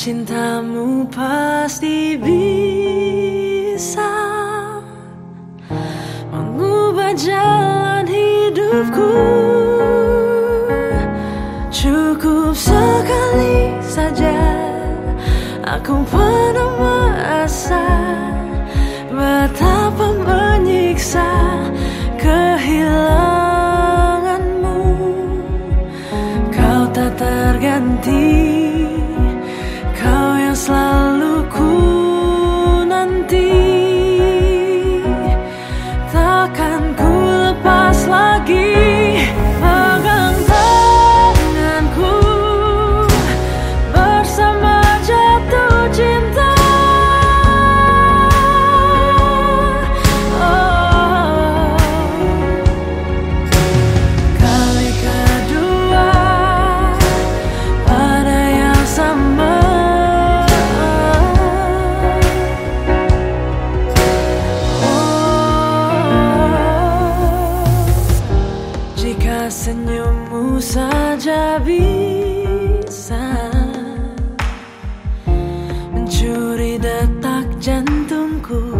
Cintamu pasti bisa Mengubah jalan hidupku Cukup sekali saja Aku pernah merasa betapa. Senyummu saja bisa Mencuri detak jantungku.